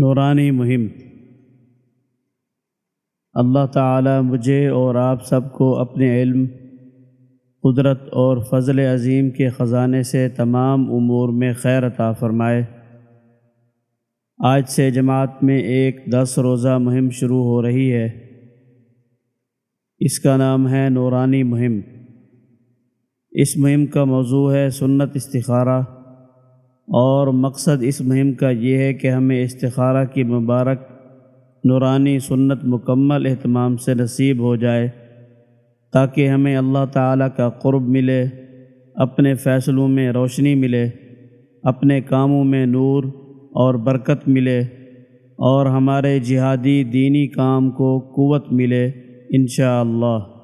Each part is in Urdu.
نورانی مہم۔ اللہ تعالی مجھے اور آپ سب کو اپنے علم، قدرت اور فضل عظیم کے خزانے سے تمام امور میں خیر عطا فرمائے۔ آج سے جماعت میں ایک دس روزہ مہم شروع ہو رہی ہے۔ اس کا نام ہے نورانی مہم۔ اس مہم کا موضوع ہے سنت استخارہ۔ اور مقصد اس مہم کا یہ ہے کہ ہمیں استخارہ کی مبارک نورانی سنت مکمل اہتمام سے نصیب ہو جائے تاکہ ہمیں اللہ تعالیٰ کا قرب ملے، اپنے فیصلوں میں روشنی ملے، اپنے کاموں میں نور اور برکت ملے اور ہمارے جہادی دینی کام کو قوت ملے انشاءاللہ۔ اللہ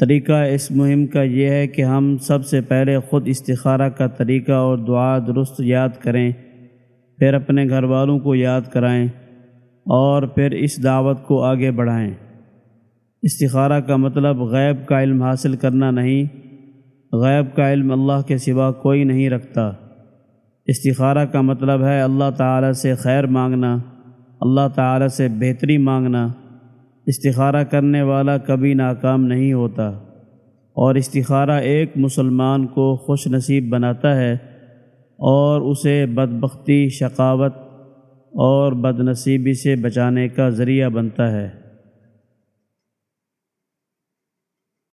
طریقہ اس مہم کا یہ ہے کہ ہم سب سے پہلے خود استخارہ کا طریقہ اور دعا درست یاد کریں، پھر اپنے گھر والوں کو یاد کرائیں اور پھر اس دعوت کو آگے بڑھائیں۔ استخارہ کا مطلب غیب کا علم حاصل کرنا نہیں، غیب کا علم اللہ کے سوا کوئی نہیں رکھتا۔ استخارہ کا مطلب ہے اللہ تعالیٰ سے خیر مانگنا، اللہ تعالیٰ سے بہتری مانگنا۔ استخارہ کرنے والا کبھی ناکام نہیں ہوتا اور استخارہ ایک مسلمان کو خوش نصیب بناتا ہے اور اسے بدبختی، شقاوت اور بد نصیبی سے بچانے کا ذریعہ بنتا ہے۔